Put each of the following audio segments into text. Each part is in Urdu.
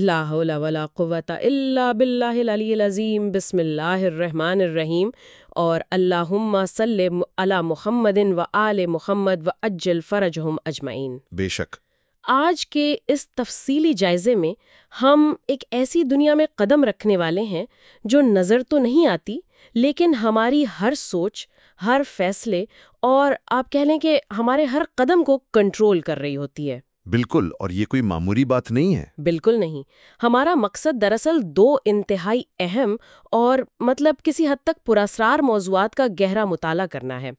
لا حول ولا قوت الا باللہ العلی العظیم بسم اللہ الرحمن الرحیم اور اللہم صلی علی محمد و آل محمد و اجل فرجہم اجمعین۔ بے شک۔ آج کے اس تفصیلی جائزے میں ہم ایک ایسی دنیا میں قدم رکھنے والے ہیں جو نظر تو نہیں آتی لیکن ہماری ہر سوچ ہر فیصلے اور آپ کہہ لیں کہ ہمارے ہر قدم کو کنٹرول کر رہی ہوتی ہے۔ بالکل، اور یہ کوئی معمولی بات نہیں ہے۔ بالکل نہیں۔ ہمارا مقصد دراصل دو انتہائی اہم اور مطلب کسی حد تک پراسرار موضوعات کا گہرا مطالعہ کرنا ہے۔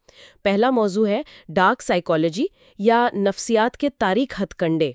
پہلا موضوع ہے ڈارک سائیکالوجی یا نفسیات کے تاریخ ہتھ کنڈے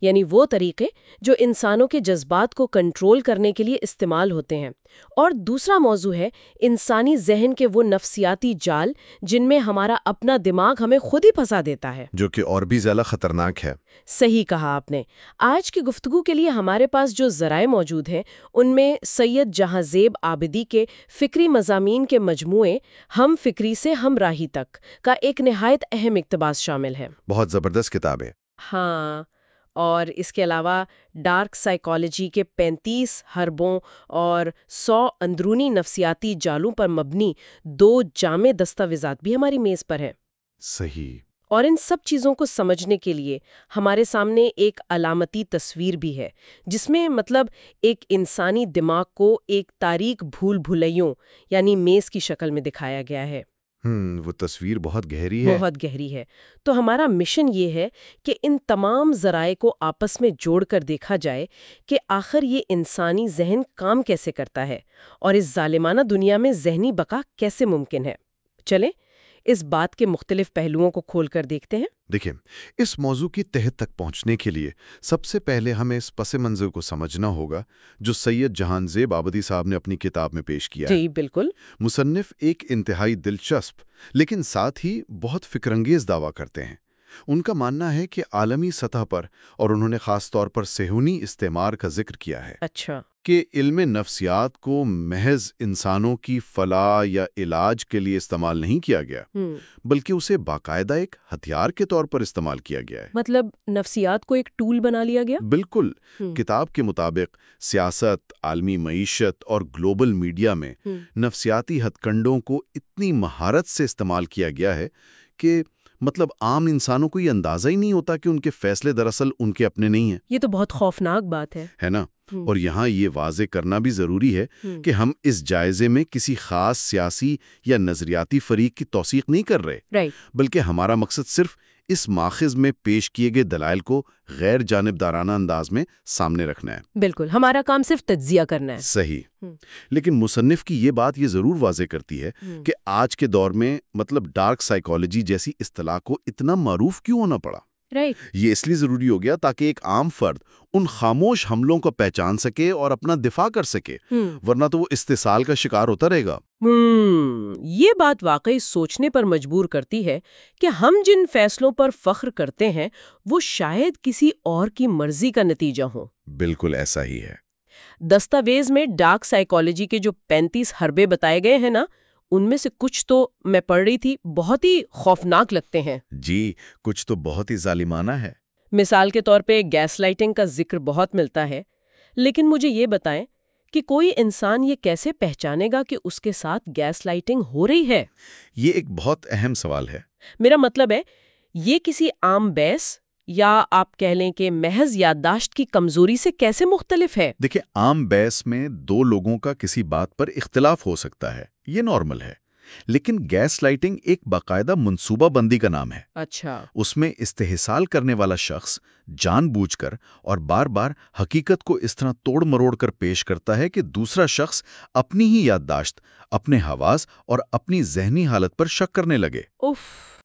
یعنی وہ طریقے جو انسانوں کے جذبات کو کنٹرول کرنے کے لیے استعمال ہوتے ہیں۔ اور دوسرا موضوع ہے انسانی ذہن کے وہ نفسیاتی جال جن میں ہمارا اپنا دماغ ہمیں خود ہی پھنسا دیتا ہے۔ جو کہ اور بھی زیادہ خطرناک ہے۔ صحیح کہا آپ نے۔ آج کی گفتگو کے لیے ہمارے پاس جو ذرائع موجود ہیں ان میں سید جہاں زیب آبدی کے فکری مضامین کے مجموعے ہم فکری سے ہم راہی تک کا ایک نہایت اہم اقتباس شامل ہے۔ بہت زبردست کتاب ہے۔ ہاں۔ اور اس کے علاوہ ڈارک سائیکالوجی کے پینتیس حربوں اور سو اندرونی نفسیاتی جالوں پر مبنی دو جامع دستاویزات بھی ہماری میز پر ہیں۔ صحیح۔ اور ان سب چیزوں کو سمجھنے کے لیے ہمارے سامنے ایک علامتی تصویر بھی ہے جس میں مطلب ایک انسانی دماغ کو ایک تاریک بھول بھلائیوں یعنی میز کی شکل میں دکھایا گیا ہے۔ ہم، وہ تصویر بہت گہری ہے۔ بہت گہری ہے۔ تو ہمارا مشن یہ ہے کہ ان تمام ذرائع کو آپس میں جوڑ کر دیکھا جائے کہ آخر یہ انسانی ذہن کام کیسے کرتا ہے اور اس ظالمانہ دنیا میں ذہنی بقا کیسے ممکن ہے۔ چلیں اس بات کے مختلف پہلوؤں کو کھول کر دیکھتے ہیں؟ دیکھیں اس موضوع کی تہہ تک پہنچنے کے لیے سب سے پہلے ہمیں اس پس منظر کو سمجھنا ہوگا جو سید جہان زیب آبدی صاحب نے اپنی کتاب میں پیش کیا جی بالکل۔ مصنف ایک انتہائی دلچسپ لیکن ساتھ ہی بہت فکرنگیز دعویٰ کرتے ہیں۔ ان کا ماننا ہے کہ عالمی سطح پر اور انہوں نے خاص طور پر سہونی استعمار کا ذکر کیا ہے۔ اچھا۔ کہ علم نفسیات کو محض انسانوں کی فلاح یا علاج کے لیے استعمال نہیں کیا گیا بلکہ اسے باقاعدہ ایک ہتھیار کے طور پر استعمال کیا گیا ہے۔ مطلب نفسیات کو ایک ٹول بنا لیا گیا؟ بالکل۔ کتاب کے مطابق سیاست عالمی معیشت اور گلوبل میڈیا میں نفسیاتی ہتھ کنڈوں کو اتنی مہارت سے استعمال کیا گیا ہے کہ مطلب عام انسانوں کو یہ اندازہ ہی نہیں ہوتا کہ ان کے فیصلے دراصل ان کے اپنے نہیں ہیں۔ یہ تو بہت خوفناک بات ہے۔ ہے نا؟ اور یہاں یہ واضح کرنا بھی ضروری ہے ہم، کہ ہم اس جائزے میں کسی خاص سیاسی یا نظریاتی فریق کی توثیق نہیں کر رہے۔ بلکہ ہمارا مقصد صرف اس ماخذ میں پیش کیے گئے دلائل کو غیر جانبدارانہ انداز میں سامنے رکھنا ہے۔ بالکل ہمارا کام صرف تجزیہ کرنا ہے۔ صحیح۔ ہم۔ لیکن مصنف کی یہ بات یہ ضرور واضح کرتی ہے کہ آج کے دور میں مطلب ڈارک سائیکالوجی جیسی اصطلاح کو اتنا معروف کیوں ہونا پڑا؟ رائٹ یہ اس لیے ضروری ہو گیا تاکہ ایک عام فرد ان خاموش حملوں کو پہچان سکے اور اپنا دفاع کر سکے ہم، ورنہ تو وہ استحصال کا شکار ہوتا رہے گا۔ ہم، یہ بات واقعی سوچنے پر مجبور کرتی ہے کہ ہم جن فیصلوں پر فخر کرتے ہیں وہ شاید کسی اور کی مرضی کا نتیجہ ہوں۔ بالکل ایسا ہی ہے۔ دستاویز میں ڈارک سائیکالوجی کے جو پینتیس حربے بتائے گئے ہیں نا ان میں سے کچھ تو میں پڑھ رہی تھی بہت ہی خوفناک لگتے ہیں۔ جی کچھ تو بہت ہی ظالمانہ ہے۔ مثال کے طور پہ گیس لائٹنگ کا ذکر بہت ملتا ہے لیکن مجھے یہ بتائیں کہ کوئی انسان یہ کیسے پہچانے گا کہ اس کے ساتھ گیس لائٹنگ ہو رہی ہے؟ یہ ایک بہت اہم سوال ہے۔ میرا مطلب ہے یہ کسی عام بیس یا آپ کہہ لیں کہ محض یادداشت کی کمزوری سے کیسے مختلف ہے؟ دیکھیں عام بحث میں دو لوگوں کا کسی بات پر اختلاف ہو سکتا ہے۔ یہ نارمل ہے لیکن گیس لائٹنگ ایک باقاعدہ منصوبہ بندی کا نام ہے۔ اچھا۔ اس میں استحصال کرنے والا شخص جان بوجھ کر اور بار بار حقیقت کو اس طرح توڑ مروڑ کر پیش کرتا ہے کہ دوسرا شخص اپنی ہی یادداشت اپنے حواس اور اپنی ذہنی حالت پر شک کرنے لگے۔ اف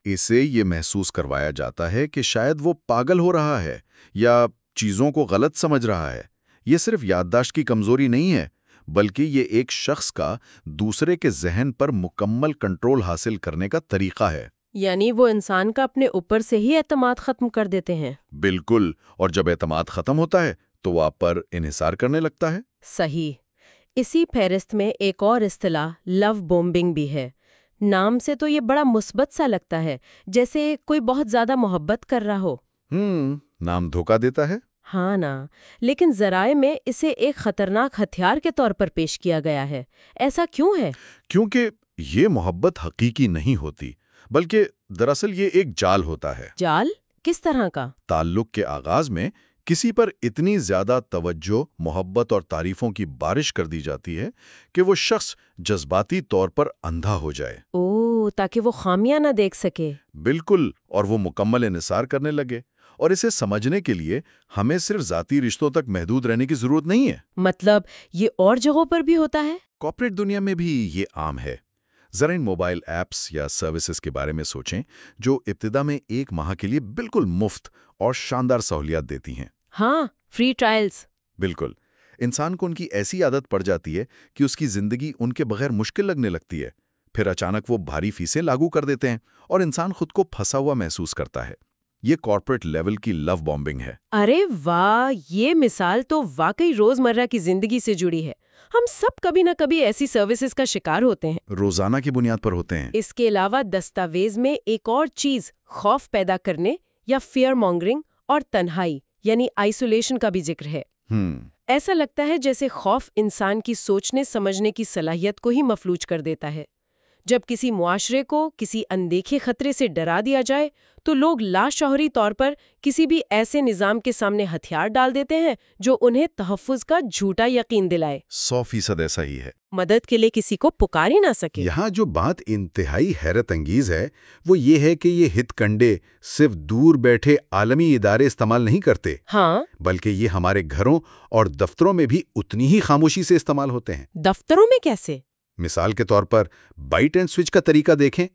اسے یہ محسوس کروایا جاتا ہے کہ شاید وہ پاگل ہو رہا ہے یا چیزوں کو غلط سمجھ رہا ہے۔ یہ صرف یادداشت کی کمزوری نہیں ہے بلکہ یہ ایک شخص کا دوسرے کے ذہن پر مکمل کنٹرول حاصل کرنے کا طریقہ ہے۔ یعنی وہ انسان کا اپنے اوپر سے ہی اعتماد ختم کر دیتے ہیں۔ بالکل اور جب اعتماد ختم ہوتا ہے تو وہ آپ پر انحصار کرنے لگتا ہے۔ صحیح۔ اسی فہرست میں ایک اور اصطلاح لو بومبنگ بھی ہے۔ نام سے تو یہ بڑا مثبت سا لگتا ہے جیسے کوئی بہت زیادہ محبت کر رہا ہو۔ ہم نام دھوکا دیتا ہے۔ ہاں نا لیکن ذرائع میں اسے ایک خطرناک ہتھیار کے طور پر پیش کیا گیا ہے۔ ایسا کیوں ہے؟ کیونکہ یہ محبت حقیقی نہیں ہوتی بلکہ دراصل یہ ایک جال ہوتا ہے۔ جال؟ کس طرح کا؟ تعلق کے آغاز میں کسی پر اتنی زیادہ توجہ محبت اور تعریفوں کی بارش کر دی جاتی ہے کہ وہ شخص جذباتی طور پر اندھا ہو جائے۔ او تاکہ وہ خامیاں نہ دیکھ سکے۔ بالکل اور وہ مکمل انحصار کرنے لگے۔ اور اسے سمجھنے کے لیے ہمیں صرف ذاتی رشتوں تک محدود رہنے کی ضرورت نہیں ہے۔ مطلب یہ اور جگہوں پر بھی ہوتا ہے؟ کارپوریٹ دنیا میں بھی یہ عام ہے۔ ذرا ان موبائل ایپس یا سروسز کے بارے میں سوچیں جو ابتدا میں ایک ماہ کے لیے بالکل مفت اور شاندار سہولیات دیتی ہیں۔ ہاں فری ٹرائلز بالکل۔ انسان کو ان کی ایسی عادت پڑ جاتی ہے کہ اس کی زندگی ان کے بغیر مشکل لگنے لگتی ہے۔ پھر اچانک وہ بھاری فیسیں لاگو کر دیتے ہیں اور انسان خود کو پھنسا ہوا محسوس کرتا ہے۔ یہ کارپوریٹ لیول کی لو بامبنگ ہے۔ ارے واہ یہ مثال تو واقعی روزمرہ کی زندگی سے جڑی ہے۔ ہم سب کبھی نہ کبھی ایسی سروسز کا شکار ہوتے ہیں۔ روزانہ کی بنیاد پر ہوتے ہیں۔ اس کے علاوہ دستاویز میں ایک اور چیز خوف پیدا کرنے یا فیئر مانگرنگ اور تنہائی یعنی آئسولیشن کا بھی ذکر ہے۔ ہم ایسا لگتا ہے جیسے خوف انسان کی سوچنے سمجھنے کی صلاحیت کو ہی مفلوج کر دیتا ہے۔ جب کسی معاشرے کو کسی اندیکھے خطرے سے ڈرا دیا جائے تو لوگ لاشعوری طور پر کسی بھی ایسے نظام کے سامنے ہتھیار ڈال دیتے ہیں جو انہیں تحفظ کا جھوٹا یقین دلائے۔ سو فیصد ایسا ہی ہے۔ مدد کے لیے کسی کو پکار ہی نہ سکے۔ یہاں جو بات انتہائی حیرت انگیز ہے وہ یہ ہے کہ یہ ہت کنڈے صرف دور بیٹھے عالمی ادارے استعمال نہیں کرتے ہاں۔ بلکہ یہ ہمارے گھروں اور دفتروں میں بھی اتنی ہی خاموشی سے استعمال ہوتے ہیں۔ دفتروں میں کیسے؟ مثال کے طور پر بائٹ اینڈ سوئچ کا طریقہ دیکھیں۔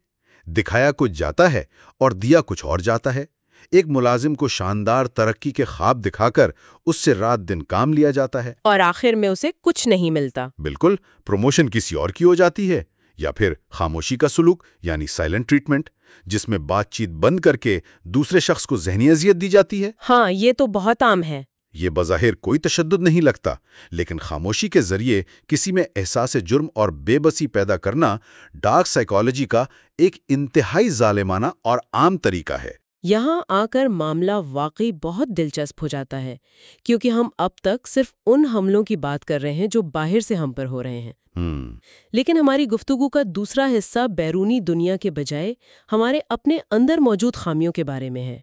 دکھایا کچھ جاتا ہے اور دیا کچھ اور جاتا ہے۔ ایک ملازم کو شاندار ترقی کے خواب دکھا کر اس سے رات دن کام لیا جاتا ہے۔ اور آخر میں اسے کچھ نہیں ملتا۔ بالکل پروموشن کسی اور کی ہو جاتی ہے یا پھر خاموشی کا سلوک یعنی سائلنٹ ٹریٹمنٹ جس میں بات چیت بند کر کے دوسرے شخص کو ذہنی اذیت دی جاتی ہے۔ ہاں یہ تو بہت عام ہے۔ یہ بظاہر کوئی تشدد نہیں لگتا لیکن خاموشی کے ذریعے کسی میں احساس جرم اور بے بسی پیدا کرنا ڈارک سائیکالوجی کا ایک انتہائی ظالمانہ اور عام طریقہ ہے۔ یہاں آ کر معاملہ واقعی بہت دلچسپ ہو جاتا ہے کیونکہ ہم اب تک صرف ان حملوں کی بات کر رہے ہیں جو باہر سے ہم پر ہو رہے ہیں۔ ہم لیکن ہماری گفتگو کا دوسرا حصہ بیرونی دنیا کے بجائے ہمارے اپنے اندر موجود خامیوں کے بارے میں ہے۔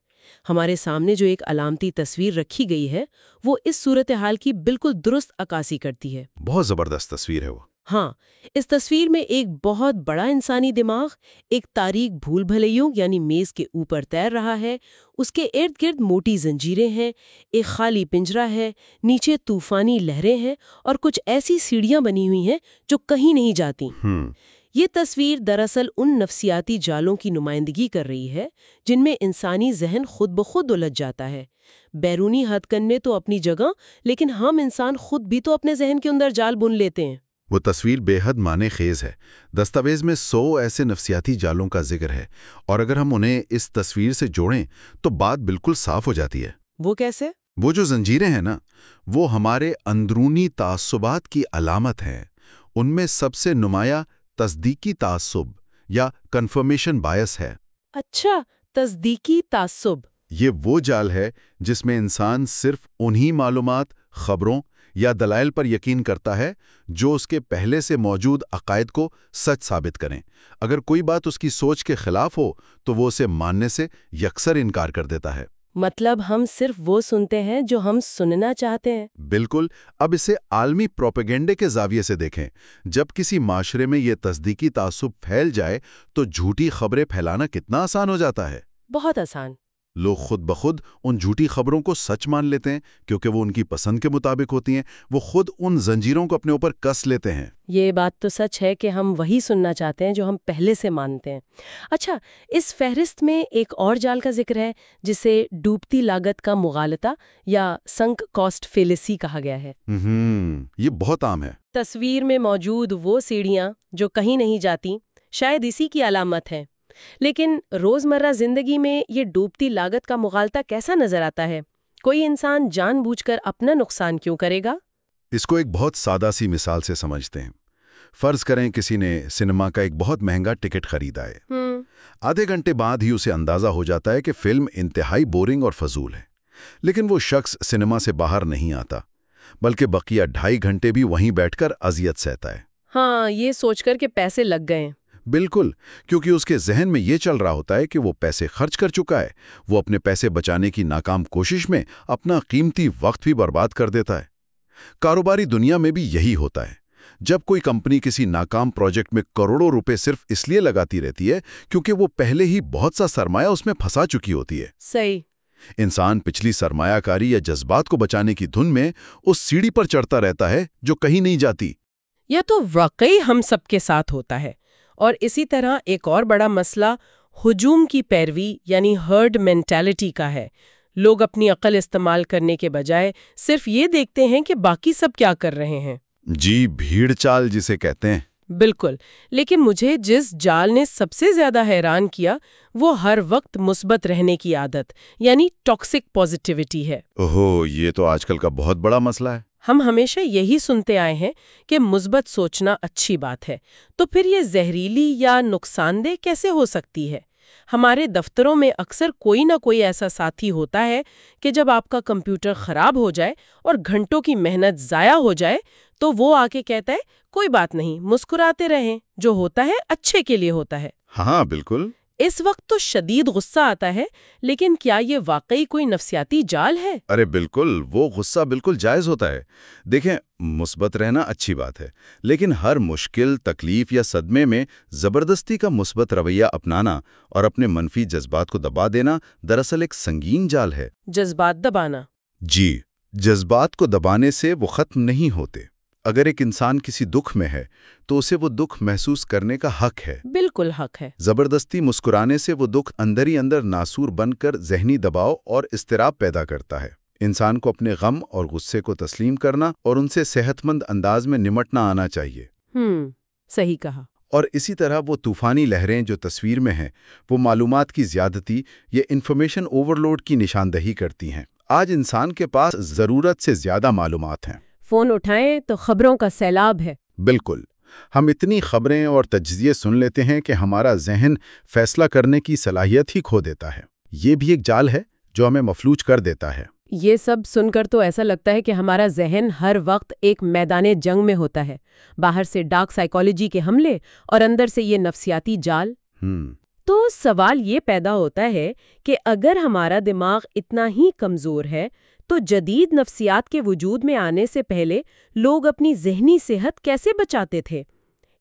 ہمارے سامنے جو ایک علامتی تصویر رکھی گئی ہے وہ اس صورتحال کی بالکل درست عکاسی کرتی ہے۔ بہت زبردست تصویر ہے وہ۔ ہاں اس تصویر میں ایک بہت بڑا انسانی دماغ ایک تاریک بھول بھلیوں یعنی میز کے اوپر تیر رہا ہے اس کے ارد گرد موٹی زنجیریں ہیں ایک خالی پنجرا ہے نیچے طوفانی لہریں ہیں اور کچھ ایسی سیڑھیاں بنی ہوئی ہیں جو کہیں نہیں جاتی۔ یہ تصویر دراصل ان نفسیاتی جالوں کی نمائندگی کر رہی ہے جن میں انسانی ذہن خود بخود الجھ جاتا ہے۔ بیرونی ہتھ کننے تو اپنی جگہ لیکن ہم انسان خود بھی تو اپنے ذہن کے اندر جال بن لیتے ہیں۔ وہ تصویر بے حد معنی خیز ہے۔ دستاویز میں سو ایسے نفسیاتی جالوں کا ذکر ہے اور اگر ہم انہیں اس تصویر سے جوڑیں تو بات بالکل صاف ہو جاتی ہے۔ وہ کیسے؟ وہ جو زنجیریں ہیں نا وہ ہمارے اندرونی تعصبات کی علامت ہیں۔ ان میں سب سے نمایاں تصدیقی تعصب یا کنفرمیشن بایس ہے۔ اچھا تصدیقی تعصب۔ یہ وہ جال ہے جس میں انسان صرف انہی معلومات خبروں یا دلائل پر یقین کرتا ہے جو اس کے پہلے سے موجود عقائد کو سچ ثابت کریں۔ اگر کوئی بات اس کی سوچ کے خلاف ہو تو وہ اسے ماننے سے یکسر انکار کر دیتا ہے۔ مطلب ہم صرف وہ سنتے ہیں جو ہم سننا چاہتے ہیں۔ بالکل۔ اب اسے عالمی پروپیگنڈے کے زاویے سے دیکھیں۔ جب کسی معاشرے میں یہ تصدیقی تعصب پھیل جائے تو جھوٹی خبریں پھیلانا کتنا آسان ہو جاتا ہے۔ بہت آسان۔ لوگ خود بخود ان جھوٹی خبروں کو سچ مان لیتے ہیں کیونکہ وہ ان کی پسند کے مطابق ہوتی ہیں۔ وہ خود ان زنجیروں کو اپنے اوپر کس لیتے ہیں۔ یہ بات تو سچ ہے کہ ہم وہی سننا چاہتے ہیں جو ہم پہلے سے مانتے ہیں۔ اچھا اس فہرست میں ایک اور جال کا ذکر ہے جسے ڈوبتی لاگت کا مغالطہ یا سنک کاسٹ فیلسی کہا گیا ہے۔ ہم یہ بہت عام ہے۔ تصویر میں موجود وہ سیڑھیاں جو کہیں نہیں جاتی شاید اسی کی علامت ہیں۔ لیکن روزمرہ زندگی میں یہ ڈوبتی لاگت کا مغالطہ کیسا نظر آتا ہے؟ کوئی انسان جان بوجھ کر اپنا نقصان کیوں کرے گا؟ اس کو ایک بہت سادہ سی مثال سے سمجھتے ہیں۔ فرض کریں کسی نے سنیما کا ایک بہت مہنگا ٹکٹ خریدا ہے آدھے گھنٹے بعد ہی اسے اندازہ ہو جاتا ہے کہ فلم انتہائی بورنگ اور فضول ہے۔ لیکن وہ شخص سنیما سے باہر نہیں آتا بلکہ بقیہ ڈھائی گھنٹے بھی وہیں بیٹھ کر اذیت سہتا ہے۔ ہاں یہ سوچ کر کہ پیسے لگ گئے۔ بالکل کیونکہ اس کے ذہن میں یہ چل رہا ہوتا ہے کہ وہ پیسے خرچ کر چکا ہے۔ وہ اپنے پیسے بچانے کی ناکام کوشش میں اپنا قیمتی وقت بھی برباد کر دیتا ہے۔ کاروباری دنیا میں بھی یہی ہوتا ہے۔ جب کوئی کمپنی کسی ناکام پروجیکٹ میں کروڑوں روپے صرف اس لیے لگاتی رہتی ہے کیونکہ وہ پہلے ہی بہت سا سرمایہ اس میں پھنسا چکی ہوتی ہے۔ صحیح۔ انسان پچھلی سرمایہ کاری یا جذبات کو بچانے کی دھن میں اس سیڑھی پر چڑھتا رہتا ہے جو کہیں نہیں جاتی۔ یا تو واقعی ہم سب کے ساتھ ہوتا ہے۔ اور اسی طرح ایک اور بڑا مسئلہ ہجوم کی پیروی یعنی ہرڈ مینٹالٹی کا ہے۔ لوگ اپنی عقل استعمال کرنے کے بجائے صرف یہ دیکھتے ہیں کہ باقی سب کیا کر رہے ہیں۔ جی بھیڑ چال جسے کہتے ہیں۔ بالکل لیکن مجھے جس جال نے سب سے زیادہ حیران کیا وہ ہر وقت مثبت رہنے کی عادت یعنی ٹاکسک پازیٹیوٹی ہے۔ اوہو یہ تو آج کل کا بہت بڑا مسئلہ ہے۔ ہم ہمیشہ یہی سنتے آئے ہیں کہ مثبت سوچنا اچھی بات ہے۔ تو پھر یہ زہریلی یا نقصان دہ کیسے ہو سکتی ہے؟ ہمارے دفتروں میں اکثر کوئی نہ کوئی ایسا ساتھی ہوتا ہے کہ جب آپ کا کمپیوٹر خراب ہو جائے اور گھنٹوں کی محنت ضائع ہو جائے تو وہ آ کے کہتا ہے، کوئی بات نہیں، مسکراتے رہیں، جو ہوتا ہے اچھے کے لیے ہوتا ہے۔ ہاں بالکل۔ اس وقت تو شدید غصہ آتا ہے لیکن کیا یہ واقعی کوئی نفسیاتی جال ہے؟ ارے بالکل وہ غصہ بالکل جائز ہوتا ہے۔ دیکھیں مثبت رہنا اچھی بات ہے لیکن ہر مشکل تکلیف یا صدمے میں زبردستی کا مثبت رویہ اپنانا اور اپنے منفی جذبات کو دبا دینا دراصل ایک سنگین جال ہے۔ جذبات دبانا۔ جی جذبات کو دبانے سے وہ ختم نہیں ہوتے۔ اگر ایک انسان کسی دکھ میں ہے تو اسے وہ دکھ محسوس کرنے کا حق ہے۔ بالکل حق ہے۔ زبردستی مسکرانے سے وہ دکھ اندر ہی اندر ناسور بن کر ذہنی دباؤ اور استراب پیدا کرتا ہے۔ انسان کو اپنے غم اور غصے کو تسلیم کرنا اور ان سے صحت مند انداز میں نمٹنا آنا چاہیے۔ ہم صحیح کہا۔ اور اسی طرح وہ طوفانی لہریں جو تصویر میں ہیں وہ معلومات کی زیادتی یا انفارمیشن اوورلوڈ کی نشاندہی کرتی ہیں۔ آج انسان کے پاس ضرورت سے زیادہ معلومات ہیں۔ فون اٹھائیں تو خبروں کا سیلاب ہے۔ بالکل۔ ہم اتنی خبریں اور تجزیے سن لیتے ہیں کہ ہمارا ذہن فیصلہ کرنے کی صلاحیت ہی کھو دیتا ہے۔ یہ بھی ایک جال ہے جو ہمیں مفلوج کر دیتا ہے۔ یہ سب سن کر تو ایسا لگتا ہے کہ ہمارا ذہن ہر وقت ایک میدان جنگ میں ہوتا ہے۔ باہر سے ڈارک سائیکالوجی کے حملے اور اندر سے یہ نفسیاتی جال۔ ہم۔ تو سوال یہ پیدا ہوتا ہے کہ اگر ہمارا دماغ اتنا ہی کمزور ہے تو جدید نفسیات کے وجود میں آنے سے پہلے لوگ اپنی ذہنی صحت کیسے بچاتے تھے؟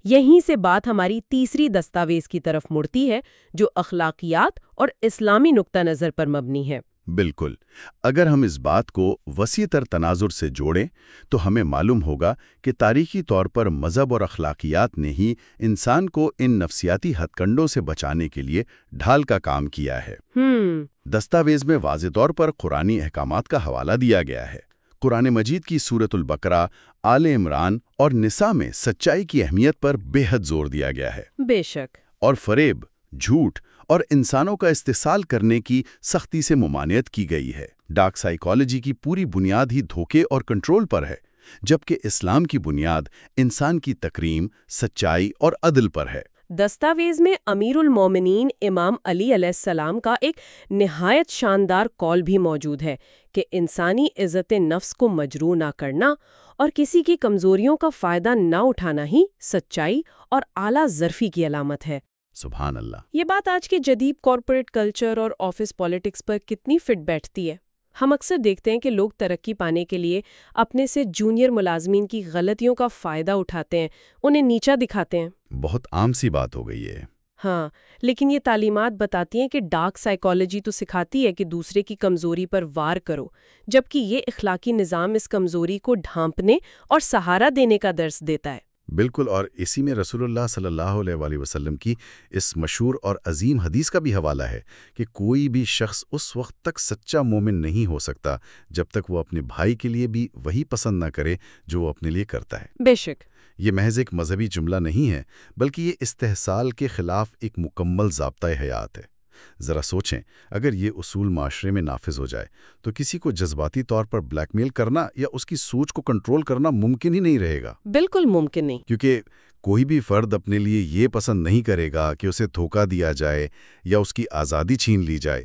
یہیں سے بات ہماری تیسری دستاویز کی طرف مڑتی ہے جو اخلاقیات اور اسلامی نقطہ نظر پر مبنی ہے۔ بالکل۔ اگر ہم اس بات کو وسیع تر تناظر سے جوڑیں تو ہمیں معلوم ہوگا کہ تاریخی طور پر مذہب اور اخلاقیات نے ہی انسان کو ان نفسیاتی ہتھ کنڈوں سے بچانے کے لیے ڈھال کا کام کیا ہے۔ ہم دستاویز میں واضح طور پر قرآنی احکامات کا حوالہ دیا گیا ہے۔ قرآن مجید کی صورت البقرہ آل عمران اور نساء میں سچائی کی اہمیت پر بے حد زور دیا گیا ہے۔ بے شک۔ اور فریب جھوٹ اور انسانوں کا استحصال کرنے کی سختی سے ممانعت کی گئی ہے۔ ڈارک سائیکالوجی کی پوری بنیاد ہی دھوکے اور کنٹرول پر ہے، جبکہ اسلام کی بنیاد انسان کی تکریم، سچائی اور عدل پر ہے۔ دستاویز میں امیر المومنین امام علی علیہ السلام کا ایک نہایت شاندار کال بھی موجود ہے کہ انسانی عزت نفس کو مجروح نہ کرنا اور کسی کی کمزوریوں کا فائدہ نہ اٹھانا ہی سچائی اور اعلیٰ ظرفی کی علامت ہے۔ سبحان اللہ۔ یہ بات آج کے جدید کارپوریٹ کلچر اور آفس پالیٹکس پر کتنی فٹ بیٹھتی ہے۔ ہم اکثر دیکھتے ہیں کہ لوگ ترقی پانے کے لیے اپنے سے جونیئر ملازمین کی غلطیوں کا فائدہ اٹھاتے ہیں انہیں نیچا دکھاتے ہیں۔ بہت عام سی بات ہو گئی ہے ہاں لیکن یہ تعلیمات بتاتی ہیں کہ ڈارک سائیکالوجی تو سکھاتی ہے کہ دوسرے کی کمزوری پر وار کرو جبکہ یہ اخلاقی نظام اس کمزوری کو ڈھانپنے اور سہارا دینے کا درس دیتا ہے۔ بالکل اور اسی میں رسول اللہ صلی اللہ علیہ وآلہ وسلم کی اس مشہور اور عظیم حدیث کا بھی حوالہ ہے کہ کوئی بھی شخص اس وقت تک سچا مومن نہیں ہو سکتا جب تک وہ اپنے بھائی کے لیے بھی وہی پسند نہ کرے جو وہ اپنے لیے کرتا ہے۔ بے شک۔ یہ محض ایک مذہبی جملہ نہیں ہے بلکہ یہ استحصال کے خلاف ایک مکمل ضابطۂ حیات ہے۔ ذرا سوچیں اگر یہ اصول معاشرے میں نافذ ہو جائے تو کسی کو جذباتی طور پر بلیک میل کرنا یا اس کی سوچ کو کنٹرول کرنا ممکن ہی نہیں رہے گا۔ بالکل ممکن نہیں۔ کیونکہ کوئی بھی فرد اپنے لیے یہ پسند نہیں کرے گا کہ اسے دھوکہ دیا جائے یا اس کی آزادی چھین لی جائے۔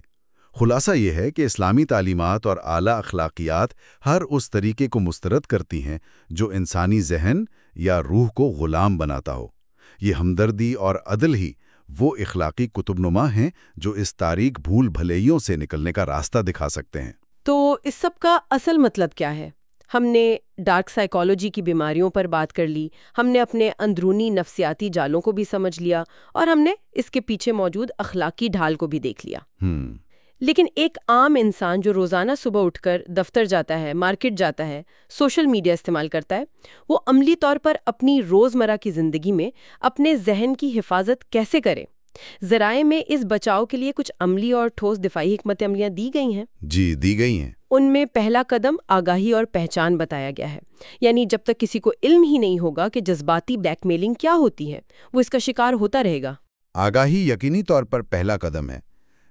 خلاصہ یہ ہے کہ اسلامی تعلیمات اور اعلیٰ اخلاقیات ہر اس طریقے کو مسترد کرتی ہیں جو انسانی ذہن یا روح کو غلام بناتا ہو۔ یہ ہمدردی اور عدل ہی وہ اخلاقی کتب نما ہیں جو اس تاریخ بھول بھلیوں سے نکلنے کا راستہ دکھا سکتے ہیں۔ تو اس سب کا اصل مطلب کیا ہے؟ ہم نے ڈارک سائیکالوجی کی بیماریوں پر بات کر لی ہم نے اپنے اندرونی نفسیاتی جالوں کو بھی سمجھ لیا اور ہم نے اس کے پیچھے موجود اخلاقی ڈھال کو بھی دیکھ لیا۔ لیکن ایک عام انسان جو روزانہ صبح اٹھ کر دفتر جاتا ہے مارکیٹ جاتا ہے سوشل میڈیا استعمال کرتا ہے وہ عملی طور پر اپنی روزمرہ کی زندگی میں اپنے ذہن کی حفاظت کیسے کرے؟ ذرائع میں اس بچاؤ کے لیے کچھ عملی اور ٹھوس دفاعی حکمت عملیاں دی گئی ہیں۔ جی دی گئی ہیں۔ ان میں پہلا قدم آگاہی اور پہچان بتایا گیا ہے۔ یعنی جب تک کسی کو علم ہی نہیں ہوگا کہ جذباتی بلیک میلنگ کیا ہوتی ہے وہ اس کا شکار ہوتا رہے گا۔ آگاہی یقینی طور پر پہلا قدم ہے۔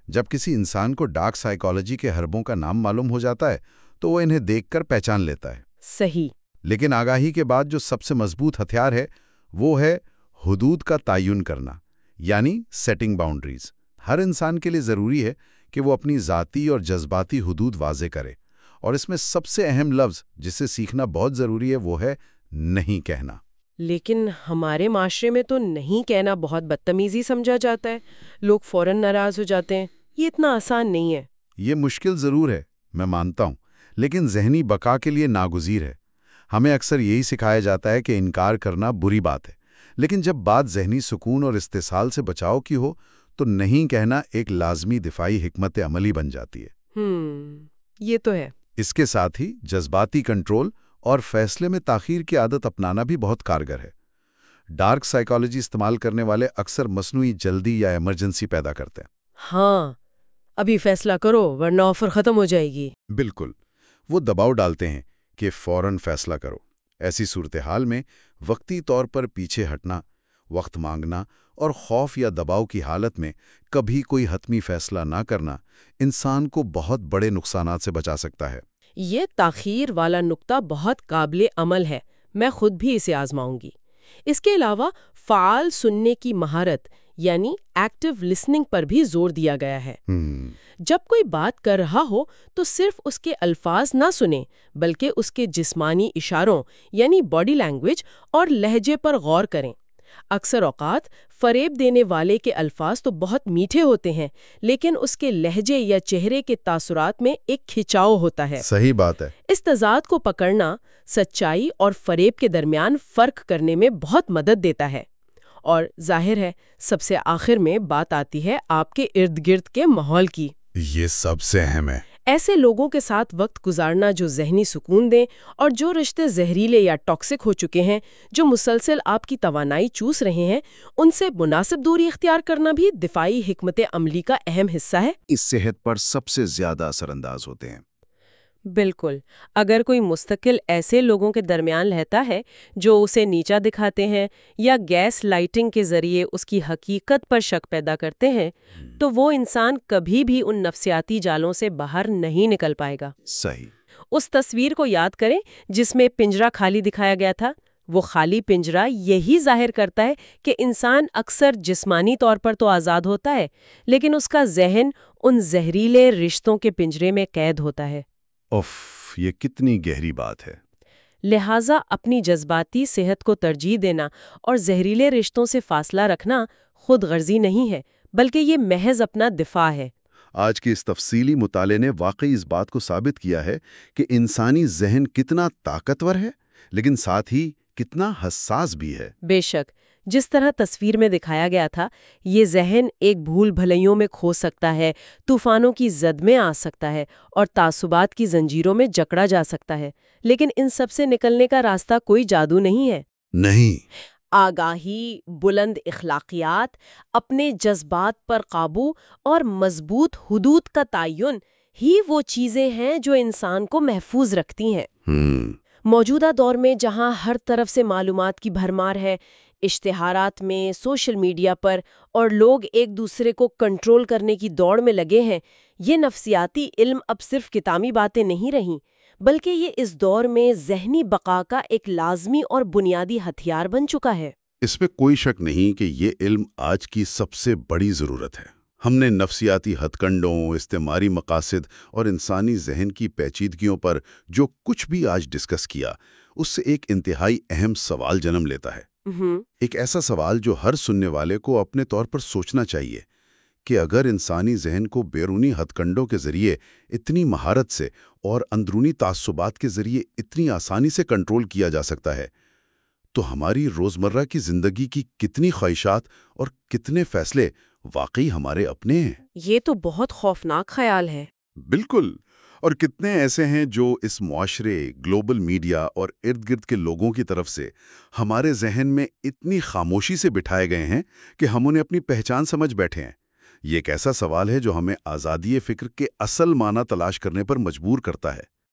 جب کسی انسان کو ڈارک سائیکالوجی کے حربوں کا نام معلوم ہو جاتا ہے تو وہ انہیں دیکھ کر پہچان لیتا ہے۔ صحیح۔ لیکن آگاہی کے بعد جو سب سے مضبوط ہتھیار ہے وہ ہے حدود کا تعین کرنا یعنی سیٹنگ باؤنڈریز ہر انسان کے لیے ضروری ہے کہ وہ اپنی ذاتی اور جذباتی حدود واضح کرے۔ اور اس میں سب سے اہم لفظ جسے سیکھنا بہت ضروری ہے وہ ہے نہیں کہنا۔ لیکن ہمارے معاشرے میں تو نہیں کہنا بہت بدتمیزی سمجھا جاتا ہے۔ لوگ فوراً ناراض ہو جاتے ہیں۔ یہ اتنا آسان نہیں ہے۔ یہ مشکل ضرور ہے میں مانتا ہوں لیکن ذہنی بقا کے لیے ناگزیر ہے۔ ہمیں اکثر یہی سکھایا جاتا ہے کہ انکار کرنا بری بات ہے لیکن جب بات ذہنی سکون اور استحصال سے بچاؤ کی ہو تو نہیں کہنا ایک لازمی دفاعی حکمت عملی بن جاتی ہے۔ ہم یہ تو ہے۔ اس کے ساتھ ہی جذباتی کنٹرول اور فیصلے میں تاخیر کی عادت اپنانا بھی بہت کارگر ہے۔ ڈارک سائیکالوجی استعمال کرنے والے اکثر مصنوعی جلدی یا ایمرجنسی پیدا کرتے ہیں۔ ہاں ابھی فیصلہ کرو ورنہ آفر ختم ہو جائے گی۔ بالکل۔ وہ دباؤ ڈالتے ہیں کہ فوراً فیصلہ کرو۔ ایسی صورتحال میں وقتی طور پر پیچھے ہٹنا وقت مانگنا اور خوف یا دباؤ کی حالت میں کبھی کوئی حتمی فیصلہ نہ کرنا انسان کو بہت بڑے نقصانات سے بچا سکتا ہے۔ یہ تاخیر والا نقطہ بہت قابل عمل ہے۔ میں خود بھی اسے آزماؤں گی۔ اس کے علاوہ فعال سننے کی مہارت یعنی ایکٹیو لسننگ پر بھی زور دیا گیا ہے۔ جب کوئی بات کر رہا ہو تو صرف اس کے الفاظ نہ سنیں بلکہ اس کے جسمانی اشاروں یعنی باڈی لینگویج اور لہجے پر غور کریں۔ اکثر اوقات فریب دینے والے کے الفاظ تو بہت میٹھے ہوتے ہیں لیکن اس کے لہجے یا چہرے کے تاثرات میں ایک کھچاؤ ہوتا ہے۔ صحیح بات ہے۔ اس تضاد کو پکڑنا سچائی اور فریب کے درمیان فرق کرنے میں بہت مدد دیتا ہے۔ اور ظاہر ہے سب سے آخر میں بات آتی ہے آپ کے ارد گرد کے ماحول کی۔ یہ سب سے اہم ہے۔ ایسے لوگوں کے ساتھ وقت گزارنا جو ذہنی سکون دیں اور جو رشتے زہریلے یا ٹاکسک ہو چکے ہیں جو مسلسل آپ کی توانائی چوس رہے ہیں ان سے مناسب دوری اختیار کرنا بھی دفاعی حکمت عملی کا اہم حصہ ہے۔ اس صحت پر سب سے زیادہ اثر انداز ہوتے ہیں۔ بالکل اگر کوئی مستقل ایسے لوگوں کے درمیان رہتا ہے جو اسے نیچا دکھاتے ہیں یا گیس لائٹنگ کے ذریعے اس کی حقیقت پر شک پیدا کرتے ہیں تو وہ انسان کبھی بھی ان نفسیاتی جالوں سے باہر نہیں نکل پائے گا۔ صحیح۔ اس تصویر کو یاد کریں جس میں پنجرا خالی دکھایا گیا تھا۔ وہ خالی پنجرا یہی ظاہر کرتا ہے کہ انسان اکثر جسمانی طور پر تو آزاد ہوتا ہے لیکن اس کا ذہن ان زہریلے رشتوں کے پنجرے میں قید ہوتا ہے۔ اف یہ کتنی گہری بات ہے۔ لہٰذا اپنی جذباتی صحت کو ترجیح دینا اور زہریلے رشتوں سے فاصلہ رکھنا خود غرضی نہیں ہے بلکہ یہ محض اپنا دفاع ہے۔ آج کے اس تفصیلی مطالعے نے واقعی اس بات کو ثابت کیا ہے کہ انسانی ذہن کتنا طاقتور ہے لیکن ساتھ ہی کتنا حساس بھی ہے۔ بے شک۔ جس طرح تصویر میں دکھایا گیا تھا یہ ذہن ایک بھول بھلائیوں میں کھو سکتا ہے طوفانوں کی زد میں آ سکتا ہے اور تعصبات کی زنجیروں میں جکڑا جا سکتا ہے۔ لیکن ان سب سے نکلنے کا راستہ کوئی جادو نہیں ہے۔ نہیں۔ آگاہی بلند اخلاقیات اپنے جذبات پر قابو اور مضبوط حدود کا تعین ہی وہ چیزیں ہیں جو انسان کو محفوظ رکھتی ہیں۔ موجودہ دور میں جہاں ہر طرف سے معلومات کی بھرمار ہے اشتہارات میں سوشل میڈیا پر اور لوگ ایک دوسرے کو کنٹرول کرنے کی دوڑ میں لگے ہیں، یہ نفسیاتی علم اب صرف کتابی باتیں نہیں رہیں، بلکہ یہ اس دور میں ذہنی بقا کا ایک لازمی اور بنیادی ہتھیار بن چکا ہے۔ اس میں کوئی شک نہیں کہ یہ علم آج کی سب سے بڑی ضرورت ہے۔ ہم نے نفسیاتی ہتھ کنڈوں استعماری مقاصد اور انسانی ذہن کی پیچیدگیوں پر جو کچھ بھی آج ڈسکس کیا، اس سے ایک انتہائی اہم سوال جنم لیتا ہے۔ ایک ایسا سوال جو ہر سننے والے کو اپنے طور پر سوچنا چاہیے کہ اگر انسانی ذہن کو بیرونی ہتھ کنڈوں کے ذریعے اتنی مہارت سے اور اندرونی تعصبات کے ذریعے اتنی آسانی سے کنٹرول کیا جا سکتا ہے تو ہماری روزمرہ کی زندگی کی کتنی خواہشات اور کتنے فیصلے واقعی ہمارے اپنے ہیں؟ یہ تو بہت خوفناک خیال ہے۔ بالکل۔ اور کتنے ایسے ہیں جو اس معاشرے، گلوبل میڈیا اور ارد گرد کے لوگوں کی طرف سے ہمارے ذہن میں اتنی خاموشی سے بٹھائے گئے ہیں کہ ہم انہیں اپنی پہچان سمجھ بیٹھے ہیں۔ یہ ایک ایسا سوال ہے جو ہمیں آزادی فکر کے اصل معنی تلاش کرنے پر مجبور کرتا ہے۔